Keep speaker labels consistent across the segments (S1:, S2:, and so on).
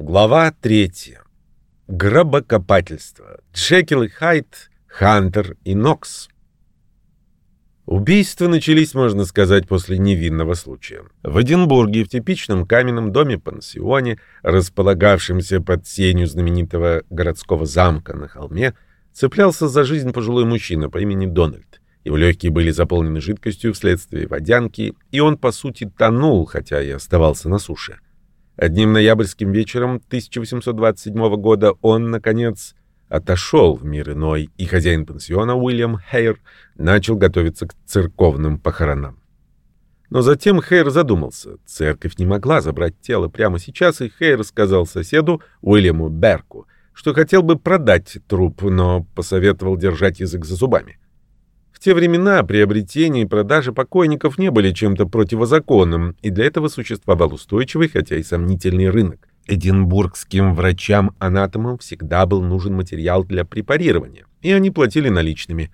S1: Глава третья. Гробокопательство. Джекил и Хайд, Хантер и Нокс. Убийства начались, можно сказать, после невинного случая. В Эдинбурге, в типичном каменном доме-пансионе, располагавшемся под сенью знаменитого городского замка на холме, цеплялся за жизнь пожилой мужчина по имени Дональд. Его легкие были заполнены жидкостью вследствие водянки, и он, по сути, тонул, хотя и оставался на суше. Одним ноябрьским вечером 1827 года он, наконец, отошел в мир иной, и хозяин пансиона Уильям Хейр начал готовиться к церковным похоронам. Но затем Хейр задумался. Церковь не могла забрать тело прямо сейчас, и Хейр сказал соседу Уильяму Берку, что хотел бы продать труп, но посоветовал держать язык за зубами. В те времена приобретение и продажа покойников не были чем-то противозаконным, и для этого существовал устойчивый, хотя и сомнительный рынок. Эдинбургским врачам-анатомам всегда был нужен материал для препарирования, и они платили наличными.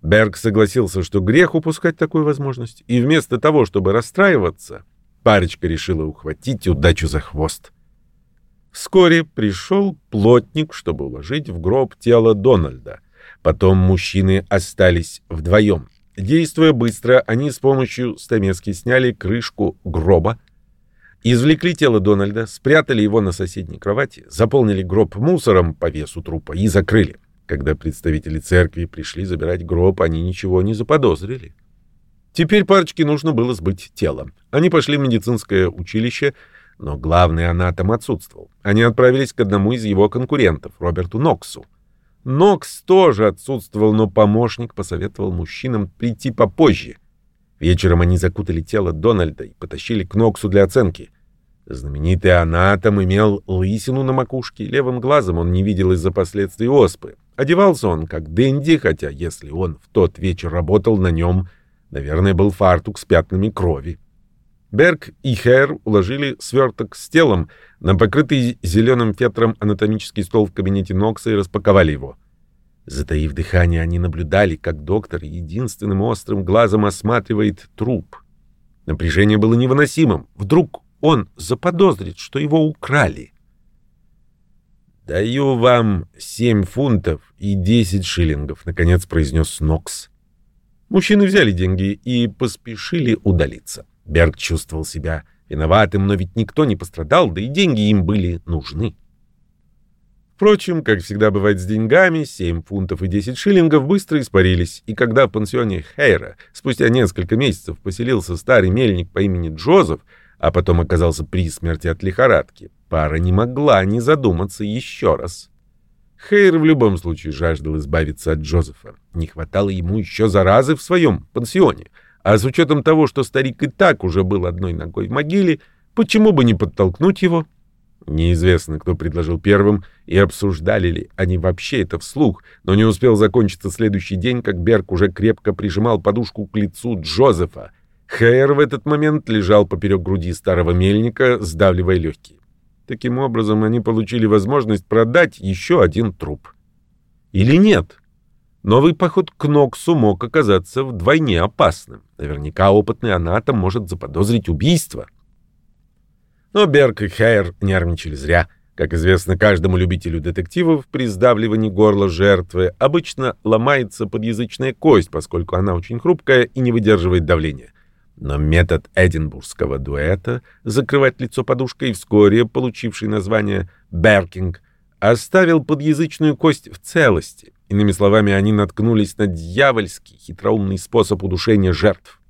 S1: Берг согласился, что грех упускать такую возможность, и вместо того, чтобы расстраиваться, парочка решила ухватить удачу за хвост. Вскоре пришел плотник, чтобы уложить в гроб тело Дональда. Потом мужчины остались вдвоем. Действуя быстро, они с помощью стамески сняли крышку гроба, Извлекли тело Дональда, спрятали его на соседней кровати, заполнили гроб мусором по весу трупа и закрыли. Когда представители церкви пришли забирать гроб, они ничего не заподозрили. Теперь парочке нужно было сбыть тело. Они пошли в медицинское училище, но главный анатом отсутствовал. Они отправились к одному из его конкурентов, Роберту Ноксу. Нокс тоже отсутствовал, но помощник посоветовал мужчинам прийти попозже. Вечером они закутали тело Дональда и потащили к Ноксу для оценки. Знаменитый анатом имел лысину на макушке, левым глазом он не видел из-за последствий оспы. Одевался он как Дэнди, хотя если он в тот вечер работал на нем, наверное, был фартук с пятнами крови. Берг и Хэр уложили сверток с телом на покрытый зеленым фетром анатомический стол в кабинете Нокса и распаковали его. Затаив дыхание, они наблюдали, как доктор единственным острым глазом осматривает труп. Напряжение было невыносимым. Вдруг он заподозрит, что его украли. «Даю вам семь фунтов и десять шиллингов», — наконец произнес Нокс. Мужчины взяли деньги и поспешили удалиться. Берг чувствовал себя виноватым, но ведь никто не пострадал, да и деньги им были нужны. Впрочем, как всегда бывает с деньгами, 7 фунтов и 10 шиллингов быстро испарились, и когда в пансионе Хейра спустя несколько месяцев поселился старый мельник по имени Джозеф, а потом оказался при смерти от лихорадки, пара не могла не задуматься еще раз. Хейр в любом случае жаждал избавиться от Джозефа. Не хватало ему еще заразы в своем пансионе. А с учетом того, что старик и так уже был одной ногой в могиле, почему бы не подтолкнуть его Неизвестно, кто предложил первым, и обсуждали ли они вообще это вслух, но не успел закончиться следующий день, как Берг уже крепко прижимал подушку к лицу Джозефа. Хейер в этот момент лежал поперек груди старого мельника, сдавливая легкие. Таким образом, они получили возможность продать еще один труп. Или нет? Новый поход к Ноксу мог оказаться вдвойне опасным. Наверняка опытный анатом может заподозрить убийство. Но Берг и Хейер нервничали зря. Как известно каждому любителю детективов, при сдавливании горла жертвы обычно ломается подъязычная кость, поскольку она очень хрупкая и не выдерживает давления. Но метод эдинбургского дуэта закрывать лицо подушкой, вскоре получивший название «беркинг», оставил подъязычную кость в целости. Иными словами, они наткнулись на дьявольский хитроумный способ удушения жертв.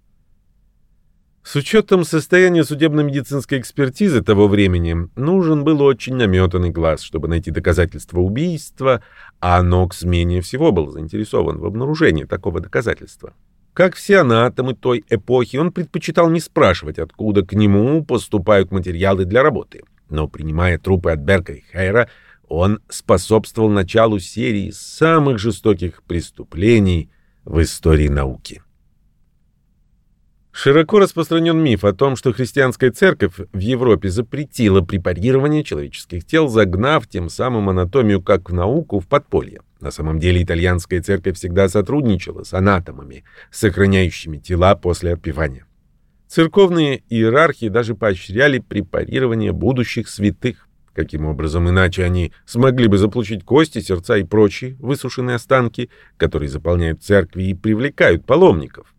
S1: С учетом состояния судебно-медицинской экспертизы того времени нужен был очень наметанный глаз, чтобы найти доказательства убийства, а Нокс менее всего был заинтересован в обнаружении такого доказательства. Как все анатомы той эпохи, он предпочитал не спрашивать, откуда к нему поступают материалы для работы. Но принимая трупы от Берка и Хейра, он способствовал началу серии самых жестоких преступлений в истории науки. Широко распространен миф о том, что христианская церковь в Европе запретила препарирование человеческих тел, загнав тем самым анатомию как в науку в подполье. На самом деле итальянская церковь всегда сотрудничала с анатомами, сохраняющими тела после отпевания. Церковные иерархи даже поощряли препарирование будущих святых. Каким образом иначе они смогли бы заполучить кости, сердца и прочие высушенные останки, которые заполняют церкви и привлекают паломников?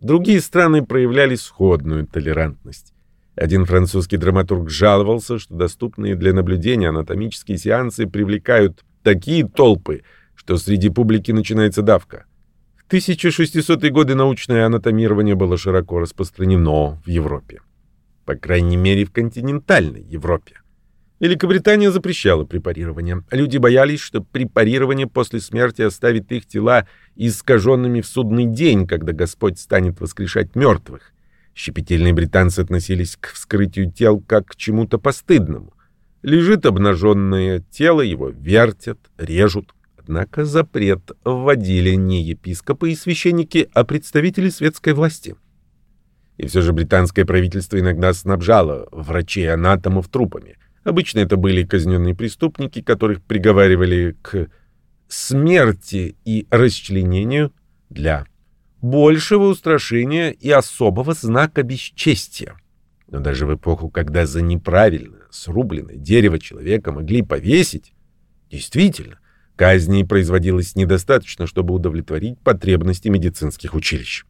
S1: Другие страны проявляли сходную толерантность. Один французский драматург жаловался, что доступные для наблюдения анатомические сеансы привлекают такие толпы, что среди публики начинается давка. В 1600-е годы научное анатомирование было широко распространено в Европе. По крайней мере, в континентальной Европе. Великобритания запрещала препарирование. Люди боялись, что препарирование после смерти оставит их тела искаженными в судный день, когда Господь станет воскрешать мертвых. Щепетильные британцы относились к вскрытию тел как к чему-то постыдному. Лежит обнаженное тело, его вертят, режут. Однако запрет вводили не епископы и священники, а представители светской власти. И все же британское правительство иногда снабжало врачей-анатомов трупами – Обычно это были казненные преступники, которых приговаривали к смерти и расчленению для большего устрашения и особого знака бесчестия. Но даже в эпоху, когда за неправильно срубленное дерево человека могли повесить, действительно, казней производилось недостаточно, чтобы удовлетворить потребности медицинских училищ.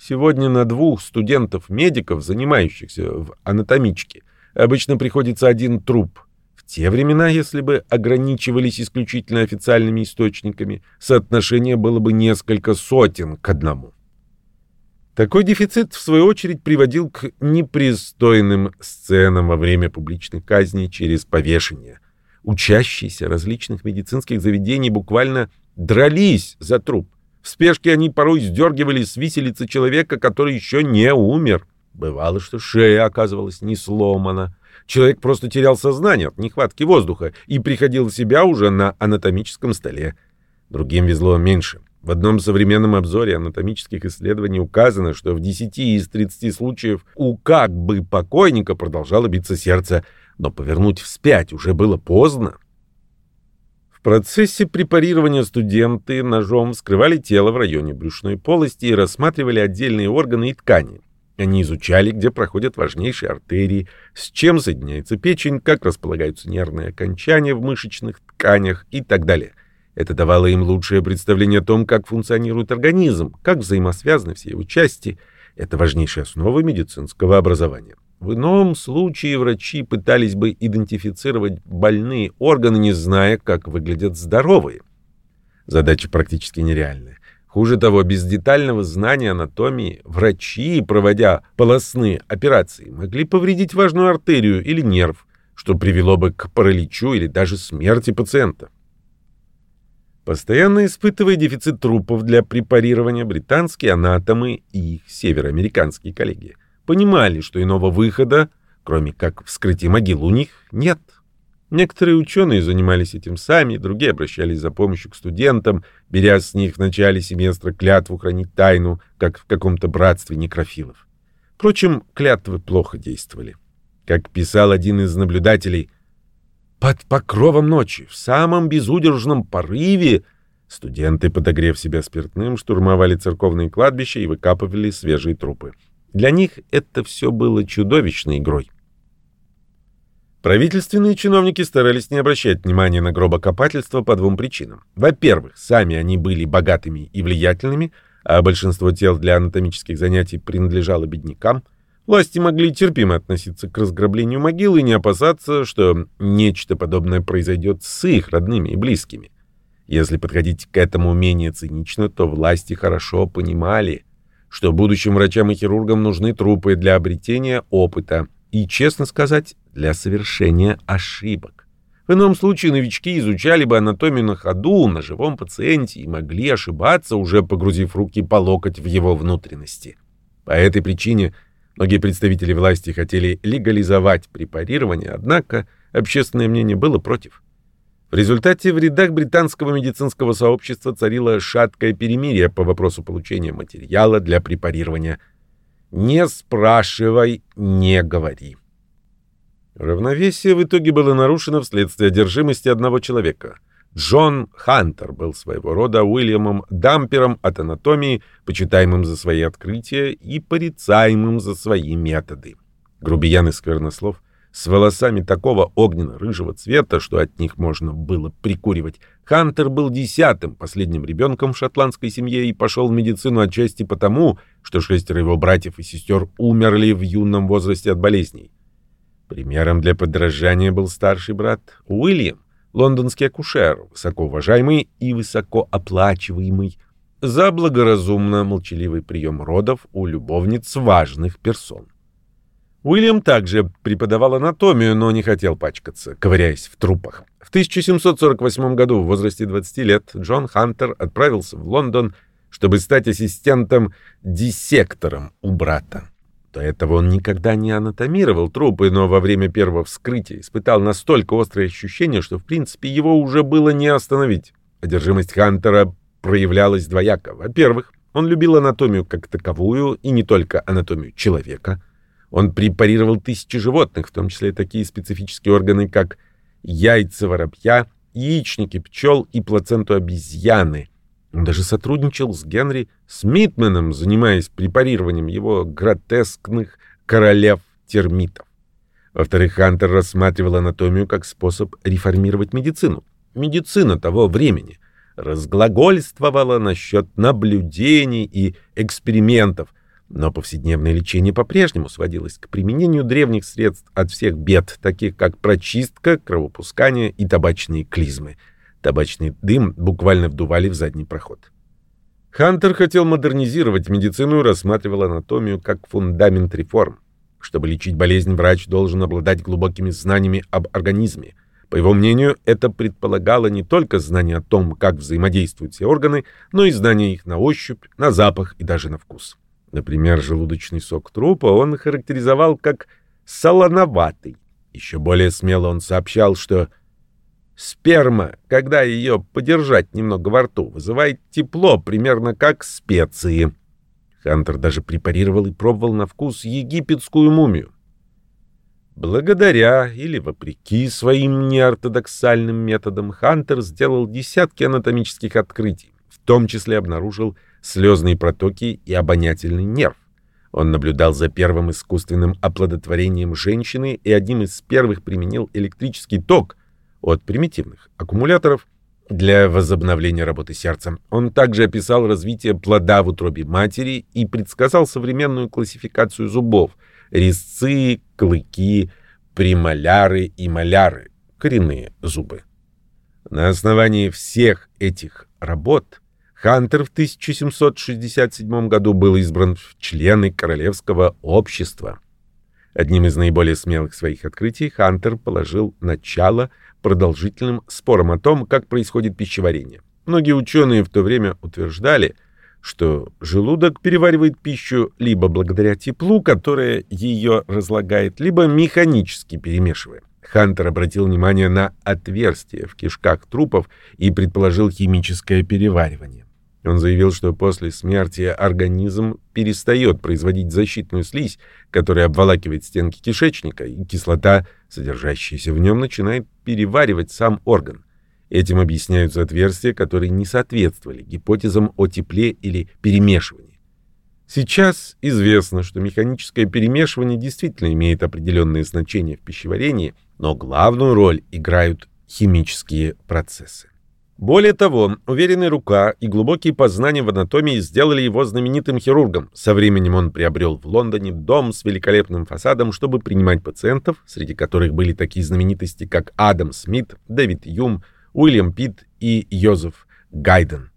S1: Сегодня на двух студентов-медиков, занимающихся в анатомичке, обычно приходится один труп. В те времена, если бы ограничивались исключительно официальными источниками, соотношение было бы несколько сотен к одному. Такой дефицит, в свою очередь, приводил к непристойным сценам во время публичных казней через повешение. Учащиеся различных медицинских заведений буквально дрались за труп. В спешке они порой сдергивали с виселицы человека, который еще не умер. Бывало, что шея оказывалась не сломана. Человек просто терял сознание от нехватки воздуха и приходил в себя уже на анатомическом столе. Другим везло меньше. В одном современном обзоре анатомических исследований указано, что в 10 из 30 случаев у как бы покойника продолжало биться сердце, но повернуть вспять уже было поздно. В процессе препарирования студенты ножом вскрывали тело в районе брюшной полости и рассматривали отдельные органы и ткани. Они изучали, где проходят важнейшие артерии, с чем соединяется печень, как располагаются нервные окончания в мышечных тканях и так далее. Это давало им лучшее представление о том, как функционирует организм, как взаимосвязаны все его части. Это важнейшая основа медицинского образования. В ином случае врачи пытались бы идентифицировать больные органы, не зная, как выглядят здоровые. Задача практически нереальная. Хуже того, без детального знания анатомии врачи, проводя полостные операции, могли повредить важную артерию или нерв, что привело бы к параличу или даже смерти пациента. Постоянно испытывая дефицит трупов для препарирования, британские анатомы и их североамериканские коллеги понимали, что иного выхода, кроме как вскрытия могил, у них нет. Некоторые ученые занимались этим сами, другие обращались за помощью к студентам, беря с них в начале семестра клятву хранить тайну, как в каком-то братстве некрофилов. Впрочем, клятвы плохо действовали. Как писал один из наблюдателей, «Под покровом ночи, в самом безудержном порыве...» Студенты, подогрев себя спиртным, штурмовали церковные кладбища и выкапывали свежие трупы. Для них это все было чудовищной игрой. Правительственные чиновники старались не обращать внимания на гробокопательство по двум причинам. Во-первых, сами они были богатыми и влиятельными, а большинство тел для анатомических занятий принадлежало беднякам. Власти могли терпимо относиться к разграблению могил и не опасаться, что нечто подобное произойдет с их родными и близкими. Если подходить к этому менее цинично, то власти хорошо понимали, что будущим врачам и хирургам нужны трупы для обретения опыта, и, честно сказать, для совершения ошибок. В ином случае новички изучали бы анатомию на ходу, на живом пациенте и могли ошибаться, уже погрузив руки по локоть в его внутренности. По этой причине многие представители власти хотели легализовать препарирование, однако общественное мнение было против. В результате в рядах британского медицинского сообщества царило шаткое перемирие по вопросу получения материала для препарирования. «Не спрашивай, не говори». Равновесие в итоге было нарушено вследствие одержимости одного человека. Джон Хантер был своего рода Уильямом Дампером от анатомии, почитаемым за свои открытия и порицаемым за свои методы. Грубиян и сквернослов, с волосами такого огненно-рыжего цвета, что от них можно было прикуривать. Хантер был десятым, последним ребенком в шотландской семье и пошел в медицину отчасти потому, что шестеро его братьев и сестер умерли в юном возрасте от болезней. Примером для подражания был старший брат Уильям, лондонский акушер, высокоуважаемый и высокооплачиваемый, за благоразумно молчаливый прием родов у любовниц важных персон. Уильям также преподавал анатомию, но не хотел пачкаться, ковыряясь в трупах. В 1748 году, в возрасте 20 лет, Джон Хантер отправился в Лондон, чтобы стать ассистентом-диссектором у брата. До этого он никогда не анатомировал трупы, но во время первого вскрытия испытал настолько острое ощущение, что, в принципе, его уже было не остановить. Одержимость Хантера проявлялась двояко. Во-первых, он любил анатомию как таковую, и не только анатомию человека — он препарировал тысячи животных, в том числе такие специфические органы, как яйца воробья, яичники пчел и плаценту обезьяны. Он даже сотрудничал с Генри Смитменом, занимаясь препарированием его гротескных королев-термитов. Во-вторых, Хантер рассматривал анатомию как способ реформировать медицину. Медицина того времени разглагольствовала насчет наблюдений и экспериментов – но повседневное лечение по-прежнему сводилось к применению древних средств от всех бед, таких как прочистка, кровопускание и табачные клизмы. Табачный дым буквально вдували в задний проход. Хантер хотел модернизировать медицину и рассматривал анатомию как фундамент реформ. Чтобы лечить болезнь, врач должен обладать глубокими знаниями об организме. По его мнению, это предполагало не только знание о том, как взаимодействуют все органы, но и знание их на ощупь, на запах и даже на вкус. Например, желудочный сок трупа он характеризовал как солоноватый. Еще более смело он сообщал, что сперма, когда ее подержать немного во рту, вызывает тепло, примерно как специи. Хантер даже препарировал и пробовал на вкус египетскую мумию. Благодаря или вопреки своим неортодоксальным методам Хантер сделал десятки анатомических открытий, в том числе обнаружил слезные протоки и обонятельный нерв. Он наблюдал за первым искусственным оплодотворением женщины и одним из первых применил электрический ток от примитивных аккумуляторов для возобновления работы сердца. Он также описал развитие плода в утробе матери и предсказал современную классификацию зубов – резцы, клыки, премоляры и маляры – коренные зубы. На основании всех этих работ – Хантер в 1767 году был избран в члены Королевского общества. Одним из наиболее смелых своих открытий Хантер положил начало продолжительным спорам о том, как происходит пищеварение. Многие ученые в то время утверждали, что желудок переваривает пищу либо благодаря теплу, которое ее разлагает, либо механически перемешивая. Хантер обратил внимание на отверстия в кишках трупов и предположил химическое переваривание. Он заявил, что после смерти организм перестает производить защитную слизь, которая обволакивает стенки кишечника, и кислота, содержащаяся в нем, начинает переваривать сам орган. Этим объясняются отверстия, которые не соответствовали гипотезам о тепле или перемешивании. Сейчас известно, что механическое перемешивание действительно имеет определенное значение в пищеварении, но главную роль играют химические процессы. Более того, уверенная рука и глубокие познания в анатомии сделали его знаменитым хирургом. Со временем он приобрел в Лондоне дом с великолепным фасадом, чтобы принимать пациентов, среди которых были такие знаменитости, как Адам Смит, Дэвид Юм, Уильям Питт и Йозеф Гайден.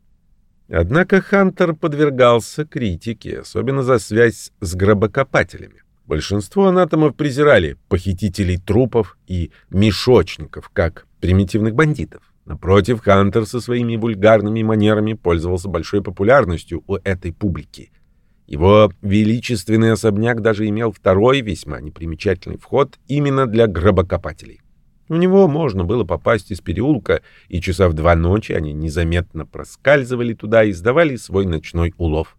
S1: Однако Хантер подвергался критике, особенно за связь с гробокопателями. Большинство анатомов презирали похитителей трупов и мешочников, как примитивных бандитов. Напротив, Хантер со своими вульгарными манерами пользовался большой популярностью у этой публики. Его величественный особняк даже имел второй, весьма непримечательный вход именно для гробокопателей. У него можно было попасть из переулка, и часа в два ночи они незаметно проскальзывали туда и сдавали свой ночной улов.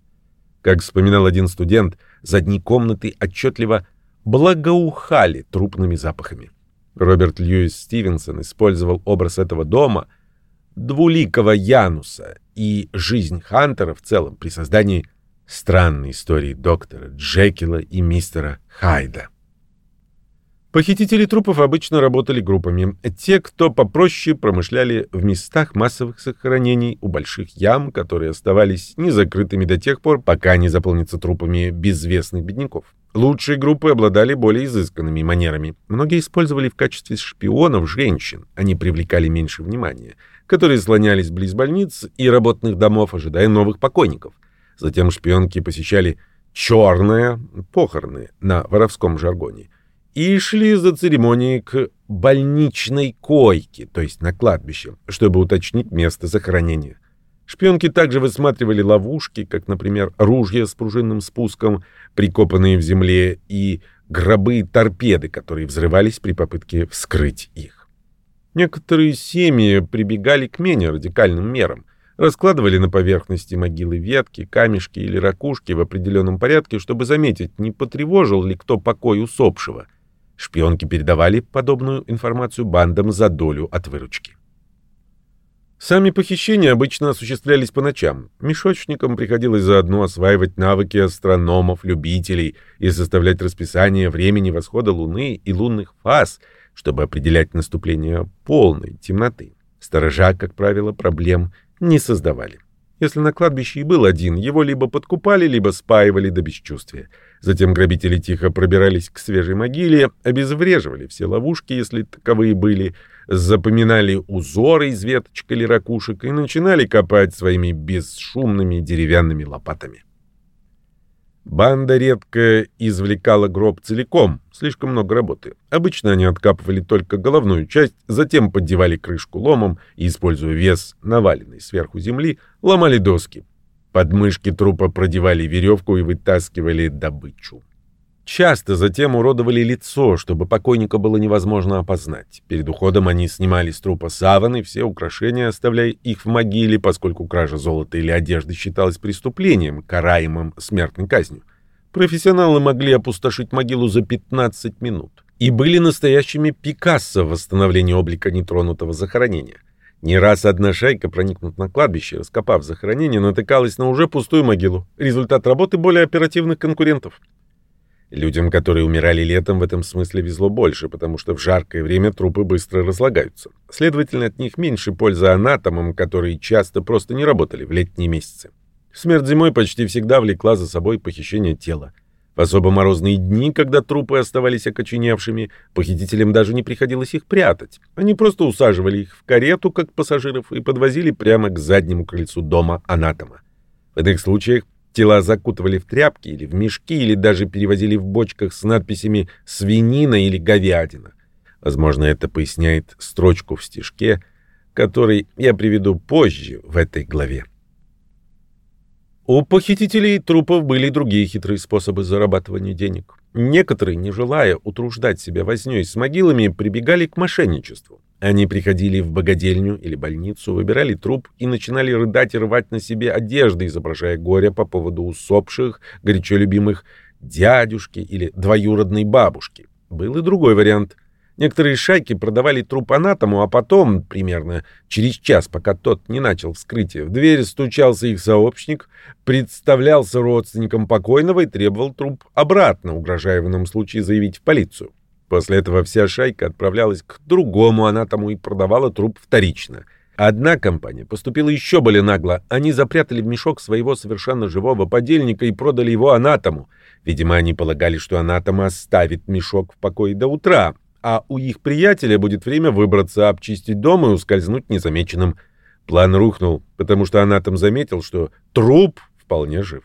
S1: Как вспоминал один студент, задние комнаты отчетливо благоухали трупными запахами. Роберт Льюис Стивенсон использовал образ этого дома, двуликого Януса и жизнь Хантера в целом при создании странной истории доктора Джекила и мистера Хайда. Похитители трупов обычно работали группами. Те, кто попроще, промышляли в местах массовых захоронений у больших ям, которые оставались незакрытыми до тех пор, пока не заполнятся трупами безвестных бедняков. Лучшие группы обладали более изысканными манерами. Многие использовали в качестве шпионов женщин. Они привлекали меньше внимания, которые слонялись близ больниц и работных домов, ожидая новых покойников. Затем шпионки посещали черные похороны на воровском жаргоне – и шли за церемонией к больничной койке, то есть на кладбище, чтобы уточнить место захоронения. Шпионки также высматривали ловушки, как, например, ружья с пружинным спуском, прикопанные в земле, и гробы-торпеды, которые взрывались при попытке вскрыть их. Некоторые семьи прибегали к менее радикальным мерам. Раскладывали на поверхности могилы ветки, камешки или ракушки в определенном порядке, чтобы заметить, не потревожил ли кто покой усопшего – Шпионки передавали подобную информацию бандам за долю от выручки. Сами похищения обычно осуществлялись по ночам. Мешочникам приходилось заодно осваивать навыки астрономов-любителей и составлять расписание времени восхода Луны и лунных фаз, чтобы определять наступление полной темноты. Сторожа, как правило, проблем не создавали. Если на кладбище и был один, его либо подкупали, либо спаивали до бесчувствия. Затем грабители тихо пробирались к свежей могиле, обезвреживали все ловушки, если таковые были, запоминали узоры из веточек или ракушек и начинали копать своими бесшумными деревянными лопатами. Банда редко извлекала гроб целиком, слишком много работы. Обычно они откапывали только головную часть, затем поддевали крышку ломом и, используя вес наваленной сверху земли, ломали доски. Под мышки трупа продевали веревку и вытаскивали добычу. Часто затем уродовали лицо, чтобы покойника было невозможно опознать. Перед уходом они снимали с трупа саваны, все украшения, оставляя их в могиле, поскольку кража золота или одежды считалась преступлением, караемым смертной казнью. Профессионалы могли опустошить могилу за 15 минут и были настоящими Пикассо в восстановлении облика нетронутого захоронения. Не раз одна шайка, проникнув на кладбище, раскопав захоронение, натыкалась на уже пустую могилу. Результат работы более оперативных конкурентов. Людям, которые умирали летом, в этом смысле везло больше, потому что в жаркое время трупы быстро разлагаются. Следовательно, от них меньше пользы анатомам, которые часто просто не работали в летние месяцы. Смерть зимой почти всегда влекла за собой похищение тела. В особо морозные дни, когда трупы оставались окоченевшими, похитителям даже не приходилось их прятать. Они просто усаживали их в карету, как пассажиров, и подвозили прямо к заднему крыльцу дома анатома. В иных случаях Тела закутывали в тряпки или в мешки, или даже перевозили в бочках с надписями «свинина» или «говядина». Возможно, это поясняет строчку в стишке, который я приведу позже в этой главе. У похитителей трупов были другие хитрые способы зарабатывания денег. Некоторые, не желая утруждать себя вознёй с могилами, прибегали к мошенничеству. Они приходили в богадельню или больницу, выбирали труп и начинали рыдать и рвать на себе одежды, изображая горе по поводу усопших, горячо любимых дядюшки или двоюродной бабушки. Был и другой вариант. Некоторые шайки продавали труп анатому, а потом, примерно через час, пока тот не начал вскрытие, в дверь стучался их сообщник, представлялся родственником покойного и требовал труп обратно, угрожая в ином случае заявить в полицию. После этого вся шайка отправлялась к другому анатому и продавала труп вторично. Одна компания поступила еще более нагло. Они запрятали в мешок своего совершенно живого подельника и продали его анатому. Видимо, они полагали, что анатом оставит мешок в покое до утра, а у их приятеля будет время выбраться, обчистить дом и ускользнуть незамеченным. План рухнул, потому что анатом заметил, что труп вполне жив.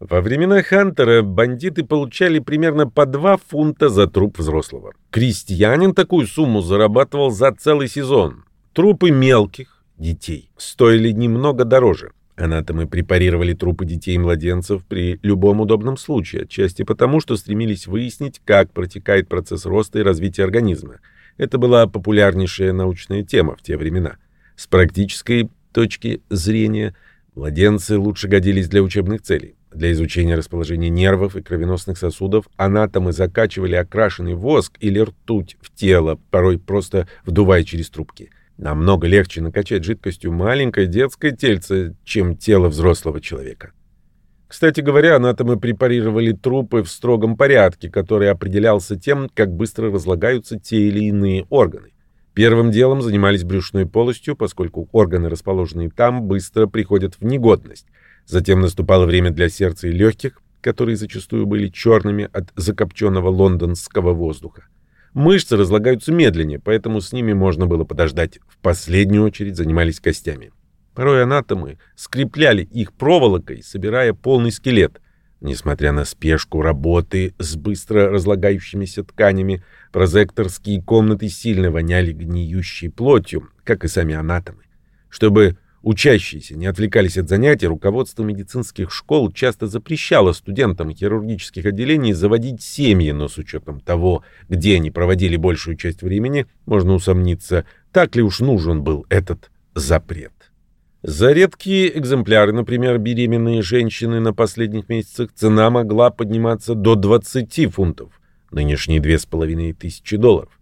S1: Во времена Хантера бандиты получали примерно по 2 фунта за труп взрослого. Крестьянин такую сумму зарабатывал за целый сезон. Трупы мелких детей стоили немного дороже. Анатомы препарировали трупы детей и младенцев при любом удобном случае, отчасти потому, что стремились выяснить, как протекает процесс роста и развития организма. Это была популярнейшая научная тема в те времена. С практической точки зрения младенцы лучше годились для учебных целей. Для изучения расположения нервов и кровеносных сосудов анатомы закачивали окрашенный воск или ртуть в тело, порой просто вдувая через трубки. Намного легче накачать жидкостью маленькое детское тельце, чем тело взрослого человека. Кстати говоря, анатомы препарировали трупы в строгом порядке, который определялся тем, как быстро разлагаются те или иные органы. Первым делом занимались брюшной полостью, поскольку органы, расположенные там, быстро приходят в негодность. Затем наступало время для сердца и легких, которые зачастую были черными от закопченного лондонского воздуха. Мышцы разлагаются медленнее, поэтому с ними можно было подождать. В последнюю очередь занимались костями. Порой анатомы скрепляли их проволокой, собирая полный скелет. Несмотря на спешку работы с быстро разлагающимися тканями, прозекторские комнаты сильно воняли гниющей плотью, как и сами анатомы. Чтобы учащиеся не отвлекались от занятий, руководство медицинских школ часто запрещало студентам хирургических отделений заводить семьи, но с учетом того, где они проводили большую часть времени, можно усомниться, так ли уж нужен был этот запрет. За редкие экземпляры, например, беременные женщины на последних месяцах, цена могла подниматься до 20 фунтов, нынешние 2500 долларов.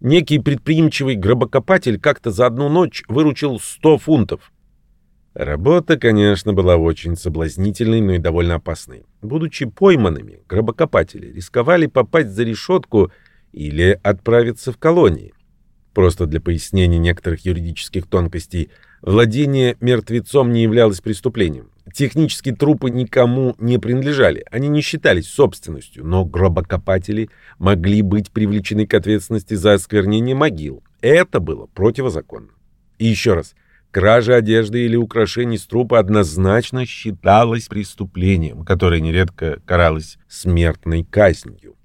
S1: Некий предприимчивый гробокопатель как-то за одну ночь выручил 100 фунтов. Работа, конечно, была очень соблазнительной, но и довольно опасной. Будучи пойманными, гробокопатели рисковали попасть за решетку или отправиться в колонии. Просто для пояснения некоторых юридических тонкостей – Владение мертвецом не являлось преступлением. Технически трупы никому не принадлежали, они не считались собственностью, но гробокопатели могли быть привлечены к ответственности за осквернение могил. Это было противозаконно. И еще раз, кража одежды или украшений с трупа однозначно считалась преступлением, которое нередко каралось смертной казнью.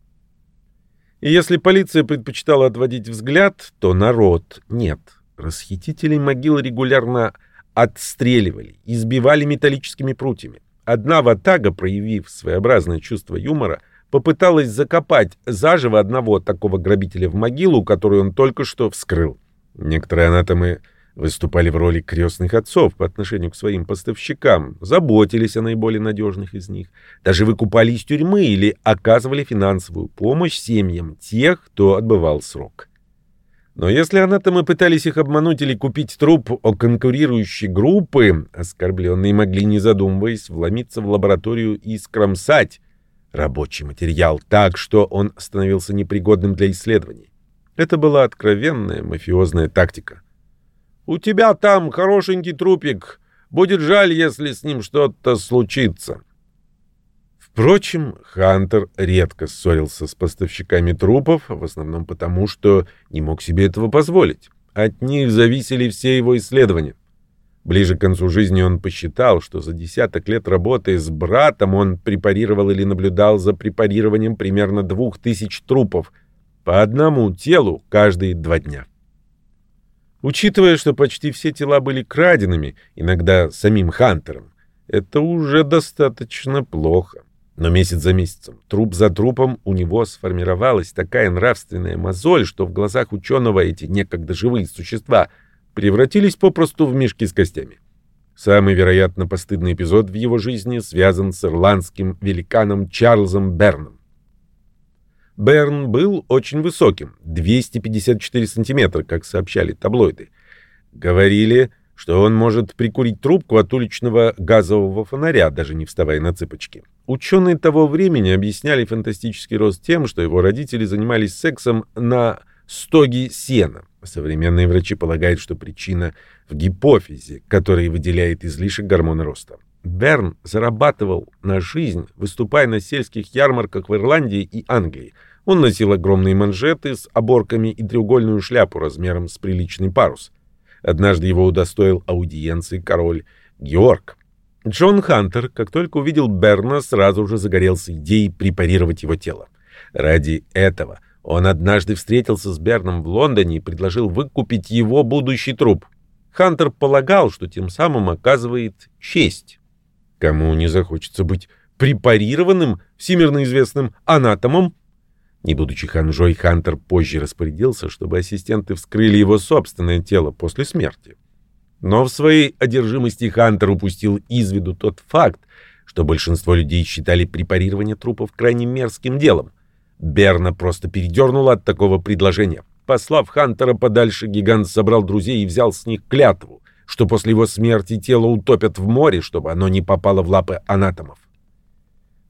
S1: И если полиция предпочитала отводить взгляд, то народ нет – Расхитителей могил регулярно отстреливали, избивали металлическими прутьями. Одна ватага, проявив своеобразное чувство юмора, попыталась закопать заживо одного такого грабителя в могилу, которую он только что вскрыл. Некоторые анатомы выступали в роли крестных отцов по отношению к своим поставщикам, заботились о наиболее надежных из них, даже выкупали из тюрьмы или оказывали финансовую помощь семьям тех, кто отбывал срок. Но если анатомы пытались их обмануть или купить труп о конкурирующей группы, оскорбленные могли, не задумываясь, вломиться в лабораторию и скромсать рабочий материал так, что он становился непригодным для исследований. Это была откровенная мафиозная тактика. «У тебя там хорошенький трупик. Будет жаль, если с ним что-то случится». Впрочем, Хантер редко ссорился с поставщиками трупов, в основном потому, что не мог себе этого позволить. От них зависели все его исследования. Ближе к концу жизни он посчитал, что за десяток лет работы с братом он препарировал или наблюдал за препарированием примерно двух тысяч трупов по одному телу каждые два дня. Учитывая, что почти все тела были краденными, иногда самим Хантером, это уже достаточно плохо. Но месяц за месяцем, труп за трупом, у него сформировалась такая нравственная мозоль, что в глазах ученого эти некогда живые существа превратились попросту в мешки с костями. Самый, вероятно, постыдный эпизод в его жизни связан с ирландским великаном Чарльзом Берном. Берн был очень высоким, 254 сантиметра, как сообщали таблоиды. Говорили, что он может прикурить трубку от уличного газового фонаря, даже не вставая на цыпочки. Ученые того времени объясняли фантастический рост тем, что его родители занимались сексом на стоге сена. Современные врачи полагают, что причина в гипофизе, который выделяет излишек гормона роста. Берн зарабатывал на жизнь, выступая на сельских ярмарках в Ирландии и Англии. Он носил огромные манжеты с оборками и треугольную шляпу размером с приличный парус. Однажды его удостоил аудиенции король Георг. Джон Хантер, как только увидел Берна, сразу же загорелся идеей препарировать его тело. Ради этого он однажды встретился с Берном в Лондоне и предложил выкупить его будущий труп. Хантер полагал, что тем самым оказывает честь. Кому не захочется быть препарированным всемирно известным анатомом не будучи ханжой, Хантер позже распорядился, чтобы ассистенты вскрыли его собственное тело после смерти. Но в своей одержимости Хантер упустил из виду тот факт, что большинство людей считали препарирование трупов крайне мерзким делом. Берна просто передернула от такого предложения. Послав Хантера подальше, гигант собрал друзей и взял с них клятву, что после его смерти тело утопят в море, чтобы оно не попало в лапы анатомов.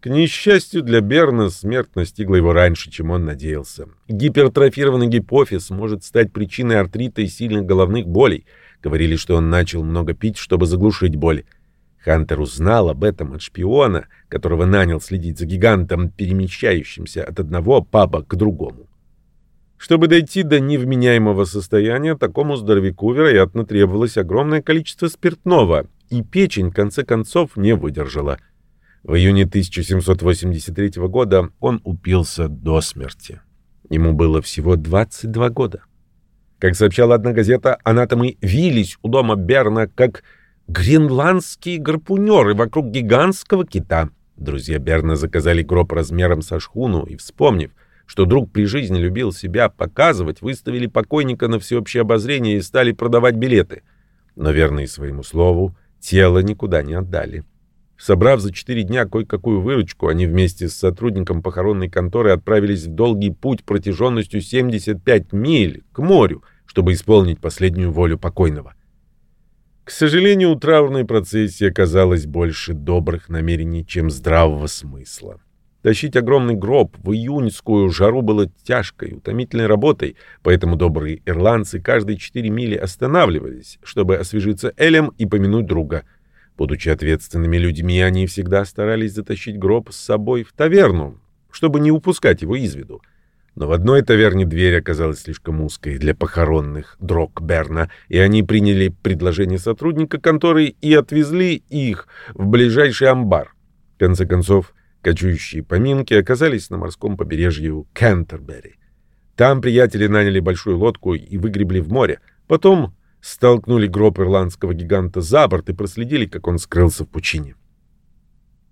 S1: К несчастью для Берна, смерть настигла его раньше, чем он надеялся. Гипертрофированный гипофиз может стать причиной артрита и сильных головных болей. Говорили, что он начал много пить, чтобы заглушить боль. Хантер узнал об этом от шпиона, которого нанял следить за гигантом, перемещающимся от одного паба к другому. Чтобы дойти до невменяемого состояния, такому здоровяку, вероятно, требовалось огромное количество спиртного, и печень, в конце концов, не выдержала. В июне 1783 года он упился до смерти. Ему было всего 22 года. Как сообщала одна газета, анатомы вились у дома Берна как гренландские гарпунеры вокруг гигантского кита. Друзья Берна заказали гроб размером со шхуну и, вспомнив, что друг при жизни любил себя показывать, выставили покойника на всеобщее обозрение и стали продавать билеты. Но верные своему слову, тело никуда не отдали. Собрав за четыре дня кое-какую выручку, они вместе с сотрудником похоронной конторы отправились в долгий путь протяженностью 75 миль к морю, чтобы исполнить последнюю волю покойного. К сожалению, траурной процессии оказалось больше добрых намерений, чем здравого смысла. Тащить огромный гроб в июньскую жару было тяжкой, утомительной работой, поэтому добрые ирландцы каждые четыре мили останавливались, чтобы освежиться элем и помянуть друга. Будучи ответственными людьми, они всегда старались затащить гроб с собой в таверну, чтобы не упускать его из виду. Но в одной таверне дверь оказалась слишком узкой для похоронных дрог Берна, и они приняли предложение сотрудника конторы и отвезли их в ближайший амбар. В конце концов, Кочующие поминки оказались на морском побережье Кентербери. Там приятели наняли большую лодку и выгребли в море. Потом столкнули гроб ирландского гиганта за борт и проследили, как он скрылся в пучине.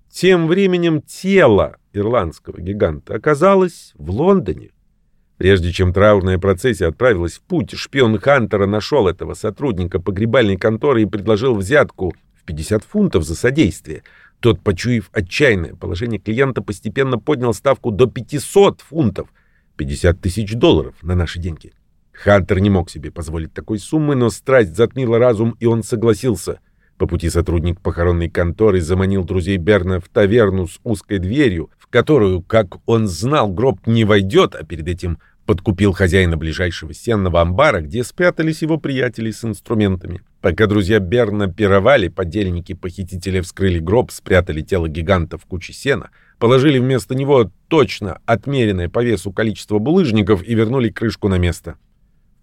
S1: Тем временем тело ирландского гиганта оказалось в Лондоне. Прежде чем траурная процессия отправилась в путь, шпион Хантера нашел этого сотрудника погребальной конторы и предложил взятку в 50 фунтов за содействие — тот, почуяв отчаянное положение клиента, постепенно поднял ставку до 500 фунтов, 50 тысяч долларов на наши деньги. Хантер не мог себе позволить такой суммы, но страсть затмила разум, и он согласился. По пути сотрудник похоронной конторы заманил друзей Берна в таверну с узкой дверью, в которую, как он знал, гроб не войдет, а перед этим подкупил хозяина ближайшего сенного амбара, где спрятались его приятели с инструментами. Пока друзья Берна пировали, подельники похитителя вскрыли гроб, спрятали тело гиганта в куче сена, положили вместо него точно отмеренное по весу количество булыжников и вернули крышку на место.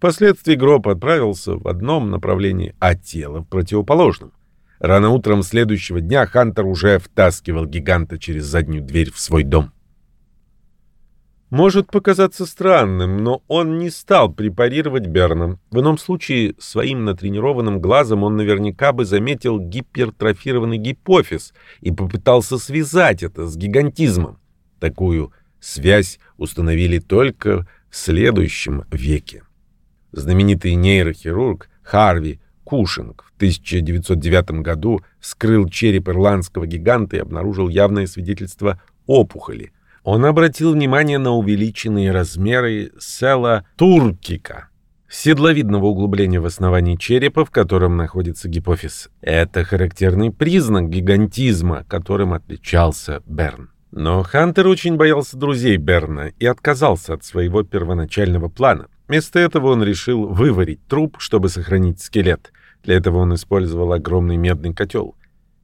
S1: Впоследствии гроб отправился в одном направлении, а тело в противоположном. Рано утром следующего дня Хантер уже втаскивал гиганта через заднюю дверь в свой дом. Может показаться странным, но он не стал препарировать Берна. В ином случае, своим натренированным глазом он наверняка бы заметил гипертрофированный гипофиз и попытался связать это с гигантизмом. Такую связь установили только в следующем веке. Знаменитый нейрохирург Харви Кушинг в 1909 году вскрыл череп ирландского гиганта и обнаружил явное свидетельство опухоли, он обратил внимание на увеличенные размеры села Туркика, седловидного углубления в основании черепа, в котором находится гипофиз. Это характерный признак гигантизма, которым отличался Берн. Но Хантер очень боялся друзей Берна и отказался от своего первоначального плана. Вместо этого он решил выварить труп, чтобы сохранить скелет. Для этого он использовал огромный медный котел.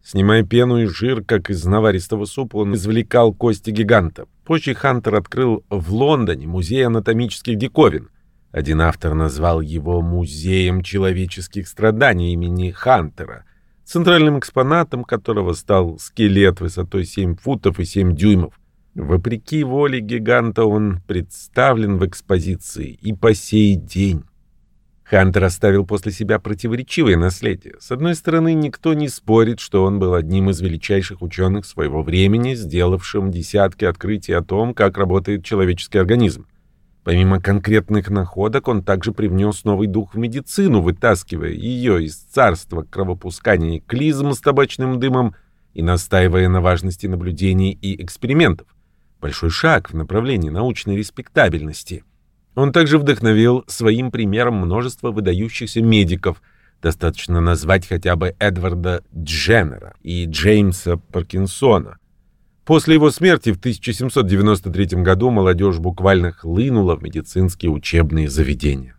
S1: Снимая пену и жир, как из наваристого супа, он извлекал кости гиганта. Позже Хантер открыл в Лондоне музей анатомических диковин. Один автор назвал его «Музеем человеческих страданий» имени Хантера, центральным экспонатом которого стал скелет высотой 7 футов и 7 дюймов. Вопреки воле гиганта он представлен в экспозиции и по сей день. Хантер оставил после себя противоречивое наследие. С одной стороны, никто не спорит, что он был одним из величайших ученых своего времени, сделавшим десятки открытий о том, как работает человеческий организм. Помимо конкретных находок, он также привнес новый дух в медицину, вытаскивая ее из царства кровопускания и клизм с табачным дымом и настаивая на важности наблюдений и экспериментов. Большой шаг в направлении научной респектабельности – он также вдохновил своим примером множество выдающихся медиков. Достаточно назвать хотя бы Эдварда Дженнера и Джеймса Паркинсона. После его смерти в 1793 году молодежь буквально хлынула в медицинские учебные заведения.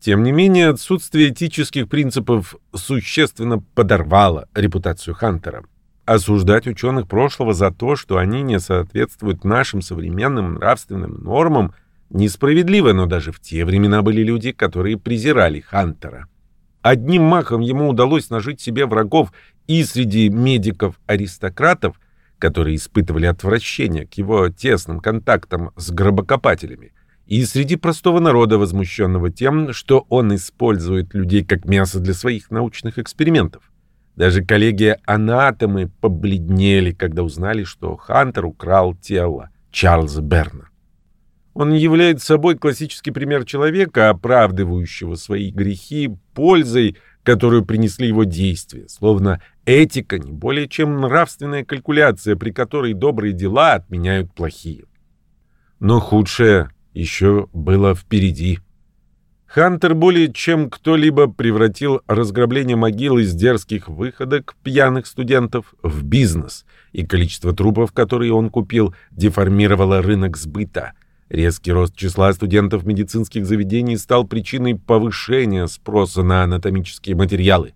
S1: Тем не менее, отсутствие этических принципов существенно подорвало репутацию Хантера. Осуждать ученых прошлого за то, что они не соответствуют нашим современным нравственным нормам, несправедливо, но даже в те времена были люди, которые презирали Хантера. Одним махом ему удалось нажить себе врагов и среди медиков-аристократов, которые испытывали отвращение к его тесным контактам с гробокопателями, и среди простого народа, возмущенного тем, что он использует людей как мясо для своих научных экспериментов. Даже коллеги-анатомы побледнели, когда узнали, что Хантер украл тело Чарльза Берна. Он является собой классический пример человека, оправдывающего свои грехи пользой, которую принесли его действия, словно этика не более чем нравственная калькуляция, при которой добрые дела отменяют плохие. Но худшее еще было впереди. Хантер более чем кто-либо превратил разграбление могил из дерзких выходок пьяных студентов в бизнес, и количество трупов, которые он купил, деформировало рынок сбыта. Резкий рост числа студентов медицинских заведений стал причиной повышения спроса на анатомические материалы.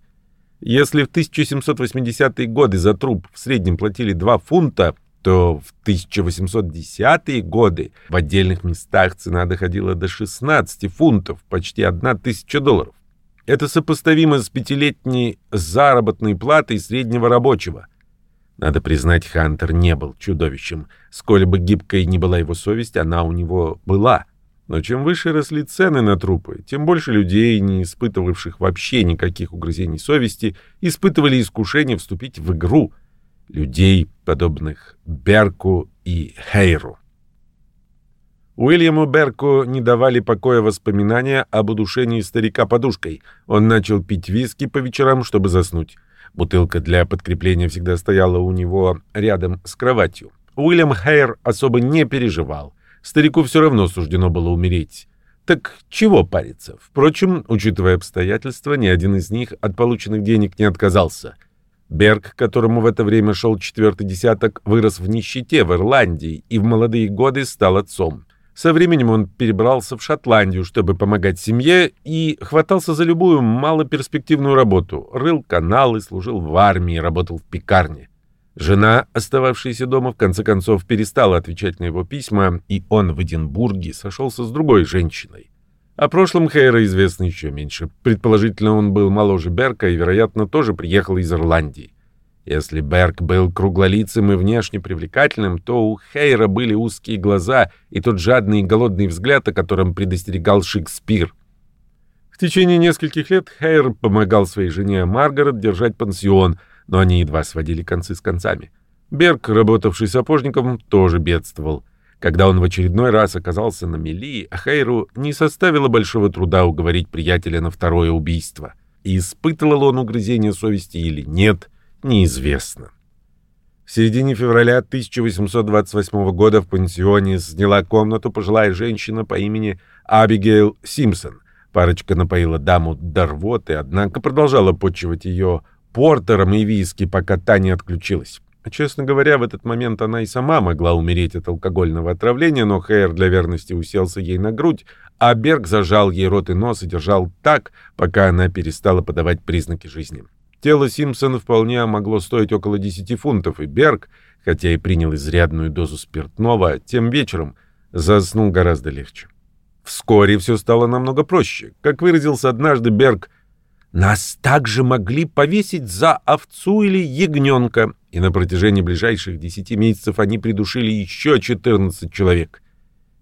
S1: Если в 1780-е годы за труп в среднем платили 2 фунта, то в 1810-е годы в отдельных местах цена доходила до 16 фунтов, почти 1 тысяча долларов. Это сопоставимо с пятилетней заработной платой среднего рабочего. Надо признать, Хантер не был чудовищем. Сколь бы гибкой ни была его совесть, она у него была. Но чем выше росли цены на трупы, тем больше людей, не испытывавших вообще никаких угрызений совести, испытывали искушение вступить в игру — людей, подобных Берку и Хейру. Уильяму Берку не давали покоя воспоминания об удушении старика подушкой. Он начал пить виски по вечерам, чтобы заснуть. Бутылка для подкрепления всегда стояла у него рядом с кроватью. Уильям Хейр особо не переживал. Старику все равно суждено было умереть. Так чего париться? Впрочем, учитывая обстоятельства, ни один из них от полученных денег не отказался — Берг, которому в это время шел четвертый десяток, вырос в нищете в Ирландии и в молодые годы стал отцом. Со временем он перебрался в Шотландию, чтобы помогать семье, и хватался за любую малоперспективную работу. Рыл каналы, служил в армии, работал в пекарне. Жена, остававшаяся дома, в конце концов перестала отвечать на его письма, и он в Эдинбурге сошелся с другой женщиной. О прошлом Хейра известно еще меньше. Предположительно, он был моложе Берка и, вероятно, тоже приехал из Ирландии. Если Берк был круглолицым и внешне привлекательным, то у Хейра были узкие глаза и тот жадный и голодный взгляд, о котором предостерегал Шекспир. В течение нескольких лет Хейр помогал своей жене Маргарет держать пансион, но они едва сводили концы с концами. Берг, работавший сапожником, тоже бедствовал. Когда он в очередной раз оказался на мели, Хейру не составило большого труда уговорить приятеля на второе убийство. И испытывал он угрызение совести или нет, неизвестно. В середине февраля 1828 года в пансионе сняла комнату пожилая женщина по имени Абигейл Симпсон. Парочка напоила даму до рвоты, однако продолжала почивать ее портером и виски, пока та не отключилась. Честно говоря, в этот момент она и сама могла умереть от алкогольного отравления, но Хейр для верности уселся ей на грудь, а Берг зажал ей рот и нос и держал так, пока она перестала подавать признаки жизни. Тело Симпсона вполне могло стоить около 10 фунтов, и Берг, хотя и принял изрядную дозу спиртного, тем вечером заснул гораздо легче. Вскоре все стало намного проще. Как выразился однажды Берг, «Нас также могли повесить за овцу или ягненка, и на протяжении ближайших 10 месяцев они придушили еще 14 человек.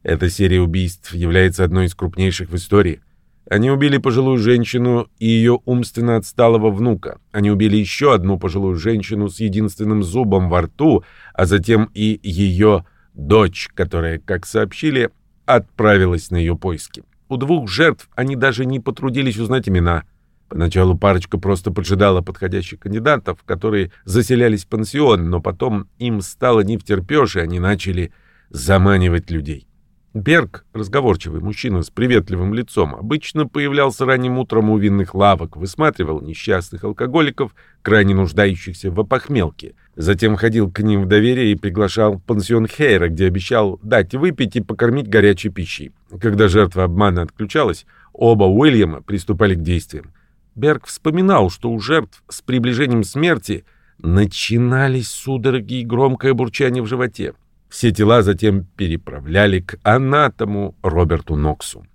S1: Эта серия убийств является одной из крупнейших в истории. Они убили пожилую женщину и ее умственно отсталого внука. Они убили еще одну пожилую женщину с единственным зубом во рту, а затем и ее дочь, которая, как сообщили, отправилась на ее поиски. У двух жертв они даже не потрудились узнать имена – Поначалу парочка просто поджидала подходящих кандидатов, которые заселялись в пансион, но потом им стало не втерпёшь, и они начали заманивать людей. Берг, разговорчивый мужчина с приветливым лицом, обычно появлялся ранним утром у винных лавок, высматривал несчастных алкоголиков, крайне нуждающихся в опохмелке. Затем ходил к ним в доверие и приглашал в пансион Хейра, где обещал дать выпить и покормить горячей пищей. Когда жертва обмана отключалась, оба Уильяма приступали к действиям. Берг вспоминал, что у жертв с приближением смерти начинались судороги и громкое бурчание в животе. Все тела затем переправляли к анатому Роберту Ноксу.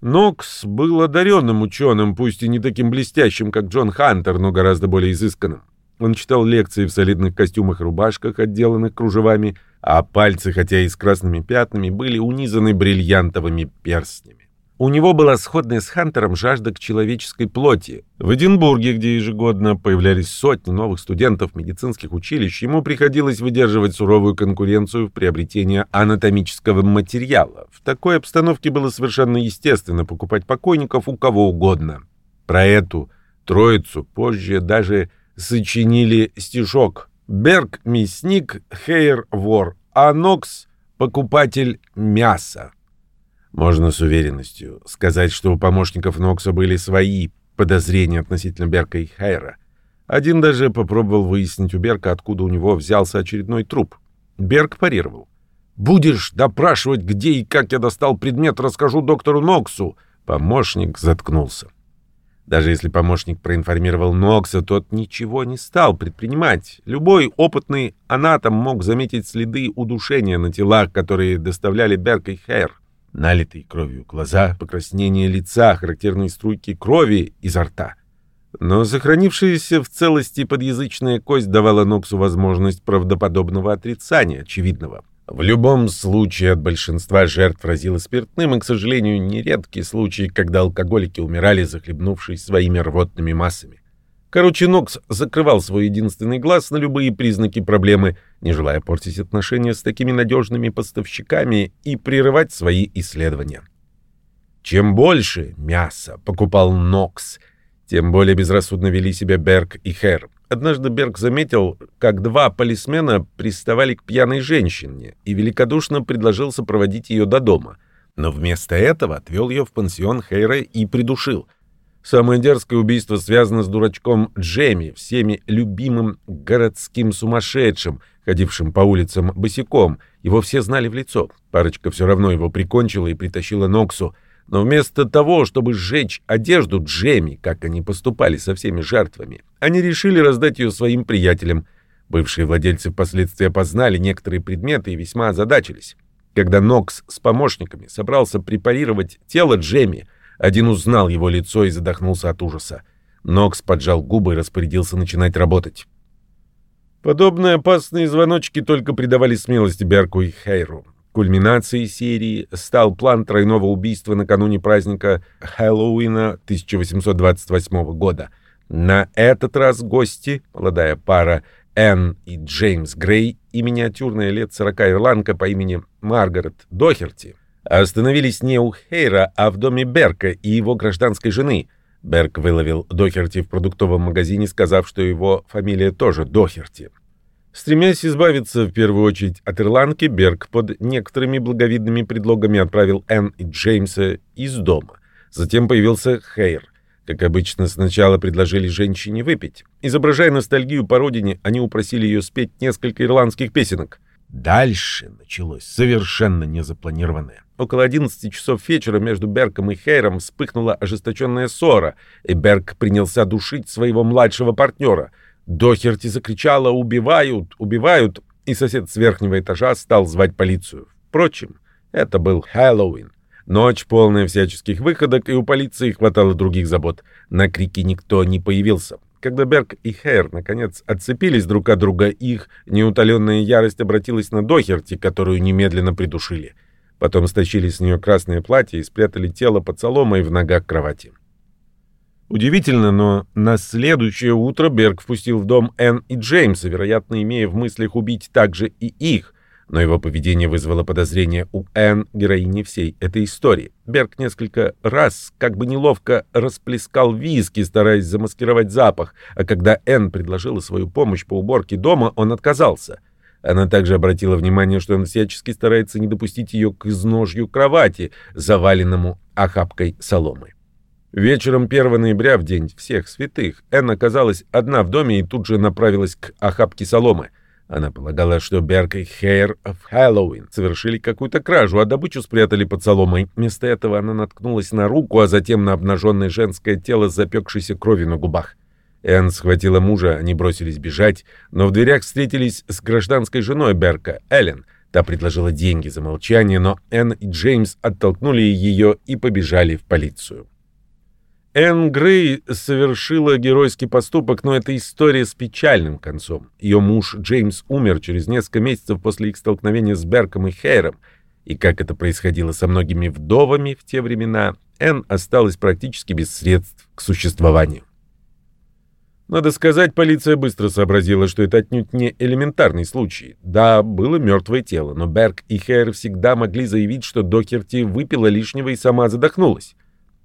S1: Нокс был одаренным ученым, пусть и не таким блестящим, как Джон Хантер, но гораздо более изысканным. Он читал лекции в солидных костюмах и рубашках, отделанных кружевами, а пальцы, хотя и с красными пятнами, были унизаны бриллиантовыми перстнями. У него была сходная с Хантером жажда к человеческой плоти. В Эдинбурге, где ежегодно появлялись сотни новых студентов медицинских училищ, ему приходилось выдерживать суровую конкуренцию в приобретении анатомического материала. В такой обстановке было совершенно естественно покупать покойников у кого угодно. Про эту троицу позже даже сочинили стишок «Берг – мясник, Хейер – вор, а Нокс – покупатель мяса». Можно с уверенностью сказать, что у помощников Нокса были свои подозрения относительно Берка и Хайра. Один даже попробовал выяснить у Берка, откуда у него взялся очередной труп. Берг парировал. «Будешь допрашивать, где и как я достал предмет, расскажу доктору Ноксу». Помощник заткнулся. Даже если помощник проинформировал Нокса, тот ничего не стал предпринимать. Любой опытный анатом мог заметить следы удушения на телах, которые доставляли Берк и Хайр. Налитые кровью глаза, покраснение лица, характерные струйки крови изо рта. Но сохранившаяся в целости подъязычная кость давала Ноксу возможность правдоподобного отрицания очевидного. В любом случае от большинства жертв разило спиртным, и, к сожалению, нередки случаи, когда алкоголики умирали, захлебнувшись своими рвотными массами. Короче, Нокс закрывал свой единственный глаз на любые признаки проблемы, не желая портить отношения с такими надежными поставщиками и прерывать свои исследования. Чем больше мяса покупал Нокс, тем более безрассудно вели себя Берг и Хер. Однажды Берг заметил, как два полисмена приставали к пьяной женщине и великодушно предложил сопроводить ее до дома. Но вместо этого отвел ее в пансион Хейра и придушил — Самое дерзкое убийство связано с дурачком Джемми, всеми любимым городским сумасшедшим, ходившим по улицам босиком. Его все знали в лицо. Парочка все равно его прикончила и притащила Ноксу. Но вместо того, чтобы сжечь одежду Джемми, как они поступали со всеми жертвами, они решили раздать ее своим приятелям. Бывшие владельцы впоследствии опознали некоторые предметы и весьма озадачились. Когда Нокс с помощниками собрался препарировать тело Джемми, один узнал его лицо и задохнулся от ужаса. Нокс поджал губы и распорядился начинать работать. Подобные опасные звоночки только придавали смелости Берку и Хейру. Кульминацией серии стал план тройного убийства накануне праздника Хэллоуина 1828 года. На этот раз гости, молодая пара Энн и Джеймс Грей и миниатюрная лет 40 ирландка по имени Маргарет Дохерти — Остановились не у Хейра, а в доме Берка и его гражданской жены. Берк выловил Дохерти в продуктовом магазине, сказав, что его фамилия тоже Дохерти. Стремясь избавиться в первую очередь от ирландки, Берг под некоторыми благовидными предлогами отправил Энн и Джеймса из дома. Затем появился Хейр. Как обычно, сначала предложили женщине выпить. Изображая ностальгию по родине, они упросили ее спеть несколько ирландских песенок. Дальше началось совершенно незапланированное. Около 11 часов вечера между Берком и Хейром вспыхнула ожесточенная ссора, и Берк принялся душить своего младшего партнера. Дохерти закричала «Убивают! Убивают!» и сосед с верхнего этажа стал звать полицию. Впрочем, это был Хэллоуин. Ночь, полная всяческих выходок, и у полиции хватало других забот. На крики никто не появился. Когда Берг и Хейр, наконец, отцепились друг от друга, их неутоленная ярость обратилась на Дохерти, которую немедленно придушили. Потом стащили с нее красное платье и спрятали тело под соломой в ногах кровати. Удивительно, но на следующее утро Берг впустил в дом Энн и Джеймса, вероятно, имея в мыслях убить также и их, но его поведение вызвало подозрение у Энн, героини всей этой истории. Берг несколько раз, как бы неловко, расплескал виски, стараясь замаскировать запах, а когда Энн предложила свою помощь по уборке дома, он отказался. Она также обратила внимание, что он всячески старается не допустить ее к изножью кровати, заваленному охапкой соломы. Вечером 1 ноября, в день всех святых, Энн оказалась одна в доме и тут же направилась к охапке соломы. Она полагала, что Берк и Хейр в Хэллоуин совершили какую-то кражу, а добычу спрятали под соломой. Вместо этого она наткнулась на руку, а затем на обнаженное женское тело с запекшейся кровью на губах. Энн схватила мужа, они бросились бежать, но в дверях встретились с гражданской женой Берка, Эллен. Та предложила деньги за молчание, но Энн и Джеймс оттолкнули ее и побежали в полицию. Энн Грей совершила геройский поступок, но это история с печальным концом. Ее муж Джеймс умер через несколько месяцев после их столкновения с Берком и Хейром, и как это происходило со многими вдовами в те времена, Энн осталась практически без средств к существованию. Надо сказать, полиция быстро сообразила, что это отнюдь не элементарный случай. Да, было мертвое тело, но Берг и Хейр всегда могли заявить, что Докерти выпила лишнего и сама задохнулась.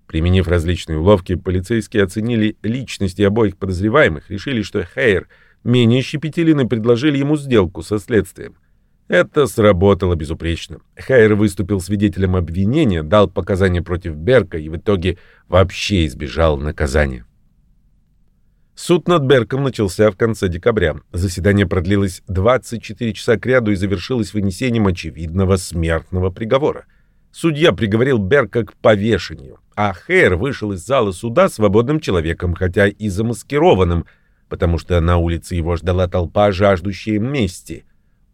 S1: Применив различные уловки, полицейские оценили личности обоих подозреваемых, решили, что Хейр менее щепетилен и предложили ему сделку со следствием. Это сработало безупречно. Хайер выступил свидетелем обвинения, дал показания против Берка и в итоге вообще избежал наказания. Суд над Берком начался в конце декабря. Заседание продлилось 24 часа кряду и завершилось вынесением очевидного смертного приговора. Судья приговорил Берка к повешению, а Хейр вышел из зала суда свободным человеком, хотя и замаскированным, потому что на улице его ждала толпа, жаждущая мести.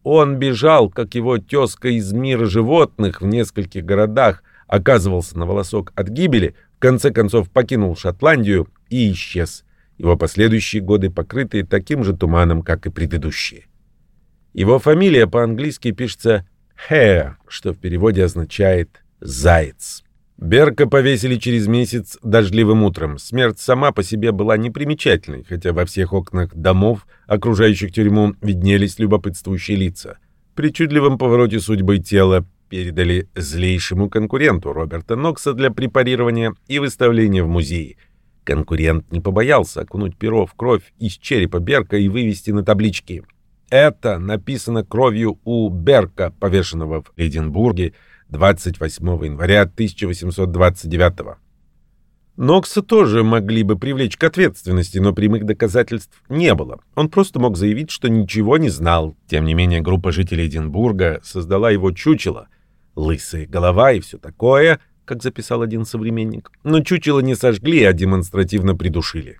S1: Он бежал, как его тезка из мира животных в нескольких городах, оказывался на волосок от гибели, в конце концов покинул Шотландию и исчез. Его последующие годы покрыты таким же туманом, как и предыдущие. Его фамилия по-английски пишется «Hare», что в переводе означает «заяц». Берка повесили через месяц дождливым утром. Смерть сама по себе была непримечательной, хотя во всех окнах домов, окружающих тюрьму, виднелись любопытствующие лица. При чудливом повороте судьбы тела передали злейшему конкуренту Роберта Нокса для препарирования и выставления в музее. Конкурент не побоялся окунуть перо в кровь из черепа Берка и вывести на таблички. Это написано кровью у Берка, повешенного в Эдинбурге, 28 января 1829 года. Нокса тоже могли бы привлечь к ответственности, но прямых доказательств не было. Он просто мог заявить, что ничего не знал. Тем не менее, группа жителей Эдинбурга создала его чучело. Лысая голова и все такое, как записал один современник. Но чучело не сожгли, а демонстративно придушили.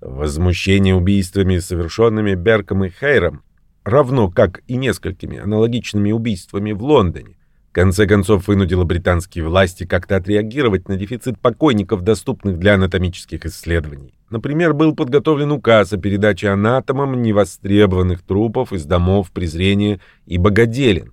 S1: Возмущение убийствами, совершенными Берком и Хейром, равно как и несколькими аналогичными убийствами в Лондоне, конце концов вынудила британские власти как-то отреагировать на дефицит покойников, доступных для анатомических исследований. Например, был подготовлен указ о передаче анатомам невостребованных трупов из домов презрения и богоделин,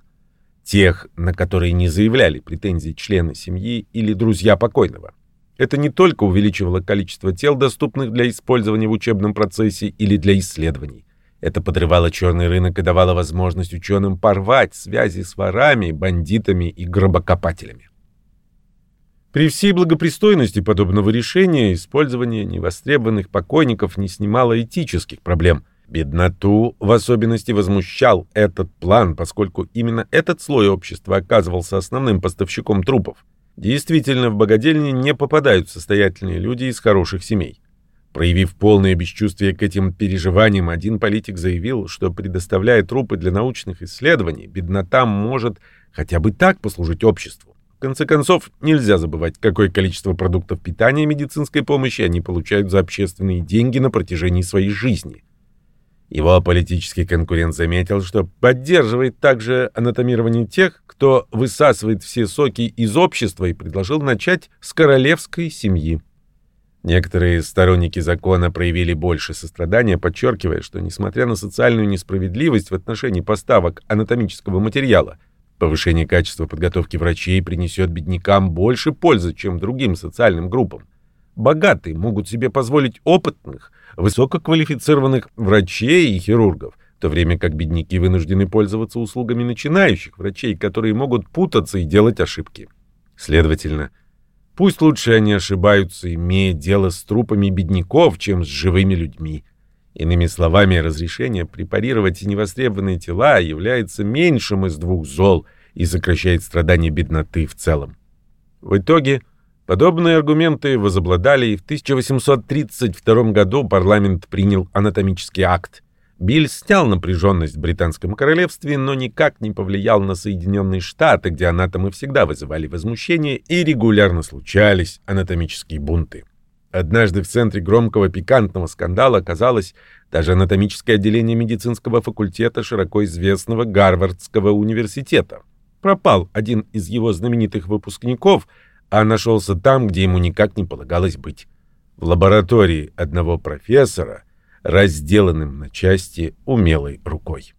S1: тех, на которые не заявляли претензий члены семьи или друзья покойного. Это не только увеличивало количество тел, доступных для использования в учебном процессе или для исследований. Это подрывало черный рынок и давало возможность ученым порвать связи с ворами, бандитами и гробокопателями. При всей благопристойности подобного решения использование невостребованных покойников не снимало этических проблем. Бедноту в особенности возмущал этот план, поскольку именно этот слой общества оказывался основным поставщиком трупов. Действительно, в богадельне не попадают состоятельные люди из хороших семей. Проявив полное бесчувствие к этим переживаниям, один политик заявил, что предоставляя трупы для научных исследований, беднота может хотя бы так послужить обществу. В конце концов, нельзя забывать, какое количество продуктов питания и медицинской помощи они получают за общественные деньги на протяжении своей жизни. Его политический конкурент заметил, что поддерживает также анатомирование тех, кто высасывает все соки из общества и предложил начать с королевской семьи. Некоторые сторонники закона проявили больше сострадания, подчеркивая, что, несмотря на социальную несправедливость в отношении поставок анатомического материала, повышение качества подготовки врачей принесет беднякам больше пользы, чем другим социальным группам. Богатые могут себе позволить опытных, высококвалифицированных врачей и хирургов, в то время как бедняки вынуждены пользоваться услугами начинающих врачей, которые могут путаться и делать ошибки. Следовательно, Пусть лучше они ошибаются, имея дело с трупами бедняков, чем с живыми людьми. Иными словами, разрешение препарировать невостребованные тела является меньшим из двух зол и сокращает страдания бедноты в целом. В итоге, подобные аргументы возобладали, и в 1832 году парламент принял анатомический акт. Биль снял напряженность в британском королевстве, но никак не повлиял на Соединенные Штаты, где анатомы всегда вызывали возмущение и регулярно случались анатомические бунты. Однажды в центре громкого пикантного скандала оказалось даже анатомическое отделение медицинского факультета широко известного Гарвардского университета. Пропал один из его знаменитых выпускников, а нашелся там, где ему никак не полагалось быть. В лаборатории одного профессора, разделанным на части умелой рукой.